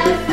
Bye.